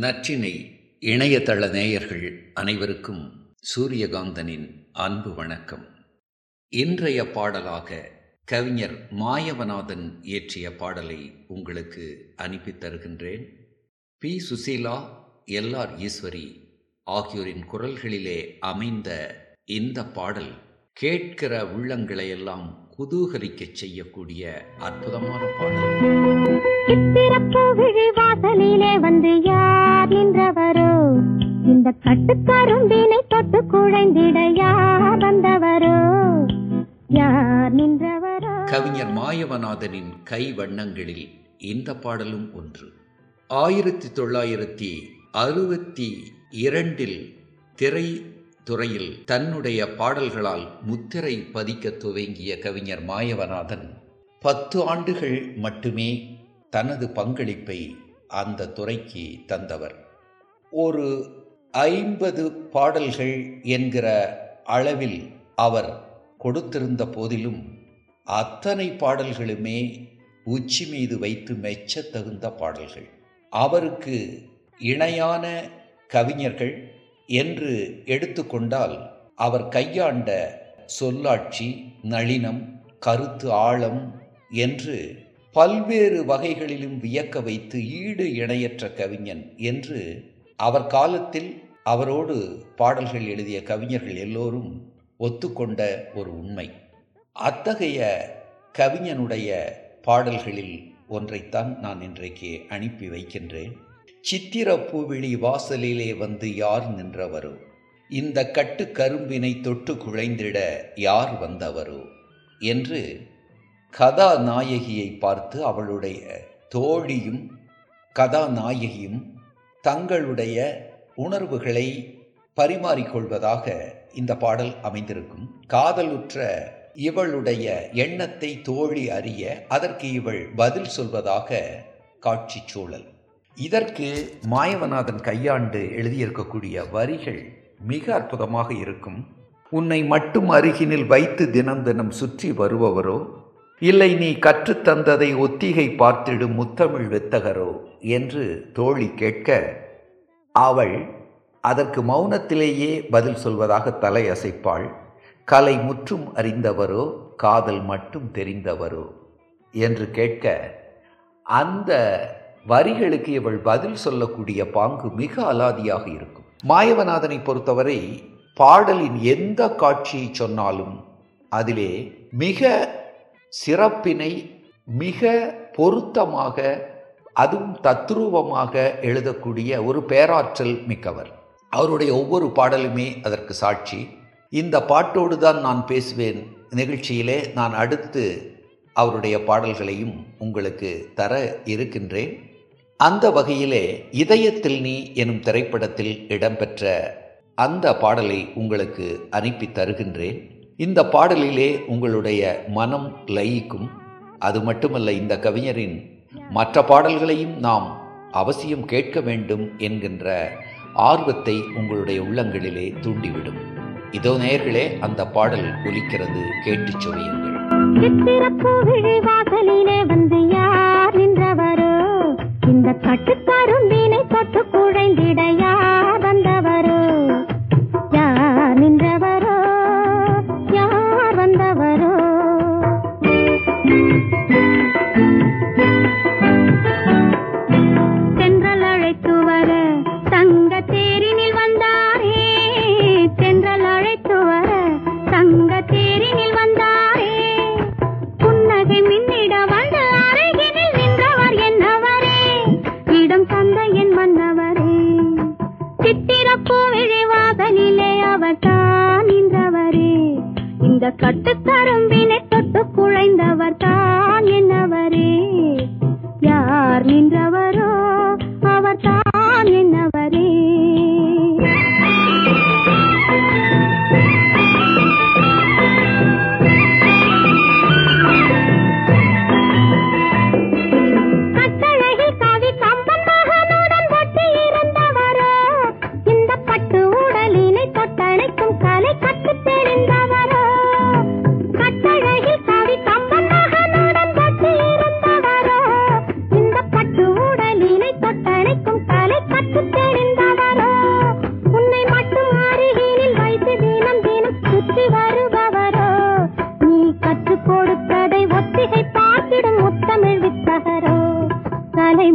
நற்றினை இணையதள நேயர்கள் அனைவருக்கும் சூரியகாந்தனின் அன்பு வணக்கம். இன்றைய பாடலாக கவிஞர் மாயவநாதன் இயற்றிய பாடலை உங்களுக்கு அனுப்பித் தருகின்றேன். P. Susheela L. R. Eswari ஆகியோரின் குரல்களிலே அமைந்த இந்த பாடல் கேட்கிற உள்ளங்களையெல்லாம் குதூகலிக்கச் செய்யக்கூடிய அற்புதமான பாடல். வாசலிலே வந்து யார் நின்றவரோ? இந்த கட்டுக்கரும்பினை தொட்டு குழைந்திட யார் வந்தவரோ? யார் நின்றவரோ? கவிஞர் மாயவநாதனின் கை வண்ணங்களில் இந்த பாடலும் ஒன்று. ஆயிரத்தி தொள்ளாயிரத்தி அறுபத்தி இரண்டில் திரை துறையில் தன்னுடைய பாடல்களால் முத்திரை பதிக்க துவங்கிய கவிஞர் மாயவநாதன் பத்து ஆண்டுகள் மட்டுமே தனது பங்களிப்பை அந்த துறைக்கு தந்தவர். ஒரு ஐம்பது பாடல்கள் என்கிற அளவில் அவர் கொடுத்திருந்த போதிலும் அத்தனை பாடல்களுமே உச்சி மீது வைத்து மெச்சத்தகுந்த பாடல்கள். அவருக்கு இணையான கவிஞர்கள் என்று எடுத்துக்கொண்டால் அவர் கையாண்ட சொல்லாட்சி நளினம் கருத்து ஆழம் என்று பல்வேறு வகைகளிலும் வியக்க வைத்து ஈடு இணையற்ற கவிஞன் என்று அவர் காலத்தில் அவரோடு பாடல்கள் எழுதிய கவிஞர்கள் எல்லோரும் ஒத்துக்கொண்ட ஒரு உண்மை. அத்தகைய கவிஞனுடைய பாடல்களில் ஒன்றைத்தான் நான் இன்றைக்கு அனுப்பி வைக்கின்றேன். சித்திர பூவிழி வாசலிலே வந்து யார் நின்றவரோ? இந்த கட்டு கரும்பினை தொட்டு குழைந்திட யார் வந்தவரோ? என்று கதாநாயகியை பார்த்து அவளுடைய தோழியும் கதாநாயகியும் தங்களுடைய உணர்வுகளை பரிமாறிக்கொள்வதாக இந்த பாடல் அமைந்திருக்கும். காதலுற்ற இவளுடைய எண்ணத்தை தோழி அறிய அதற்கு இவள் பதில் சொல்வதாக காட்சி சூழல். இதற்கு மாயவநாதன் கையாண்டு எழுதியிருக்கக்கூடிய வரிகள் மிக அற்புதமாக இருக்கும். உன்னை மட்டும் அருகினில் வைத்து தினம் தினம் சுற்றி வருபவரோ? இல்லை நீ கற்றுத்தந்ததை ஒத்திகை பார்த்திடும் முத்தமிழ் வித்தகரோ? என்று தோழி கேட்க அவள் அதற்கு மௌனத்திலேயே பதில் சொல்வதாக தலை அசைப்பாள் கலை முற்றும் அறிந்தவரோ காதல் மட்டும் தெரிந்தவரோ? என்று கேட்க அந்த வரிகளுக்கு இவள் பதில் சொல்லக்கூடிய பாங்கு மிக அலாதியாக இருக்கும். மாயவநாதனை பொறுத்தவரை பாடலின் எந்த காட்சியை சொன்னாலும் அதிலே மிக சிறப்பினை மிக பொருத்தமாக அதுவும் தத்ரூபமாக எழுதக்கூடிய ஒரு பேராற்றல் மிக்கவர். அவருடைய ஒவ்வொரு பாடலுமே அதற்கு சாட்சி. இந்த பாட்டோடு தான் நான் பேசுவேன். நிகழ்ச்சியிலே நான் அடுத்து அவருடைய பாடல்களையும் உங்களுக்கு தர இருக்கின்றேன். அந்த வகையிலே இதயத்தில் நீ எனும் திரைப்படத்தில் இடம்பெற்ற அந்த பாடலை உங்களுக்கு அனுப்பி தருகின்றேன். இந்த பாடலிலே உங்களுடைய மனம் லயிக்கும். அது மட்டுமல்ல இந்த கவிஞரின் மற்ற பாடல்களையும் நாம் அவசியம் கேட்க வேண்டும் என்கின்ற ஆர்வத்தை உங்களுடைய உள்ளங்களிலே தூண்டிவிடும். இதோ நேர்களே அந்த பாடல் ஒலிக்கிறது. கேட்டு சுவையுங்கள் இந்த வீணை போட்டு குழைந்திட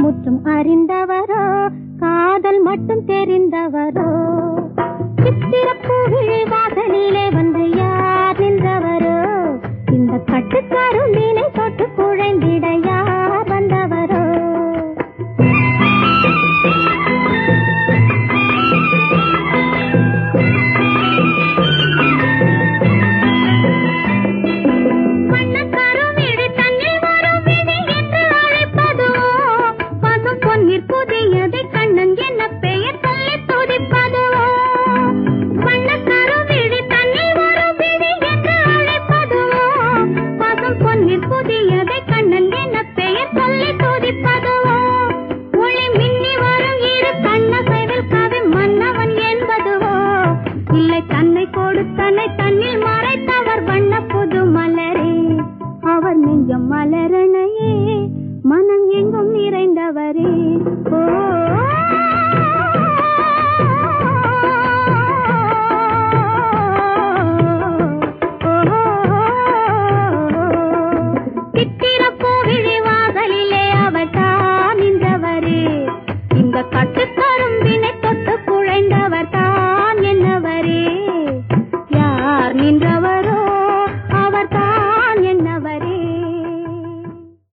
முற்றும் அறிந்தவரோ காதல் மட்டும் தெரிந்தவரோ. வாசலிலே வந்து யார் நின்றவரோ. இந்த கட்டுக்காரும் மீனை தொட்டு குழைந்தே இல்லை தன்னை கொடுத்தனை தன்னில் மறைத்தவர் வண்ண புது மலரே. அவர் நெஞ்சம் மலரணையே மனம் எங்கும் நிறைந்தவரே. ஓ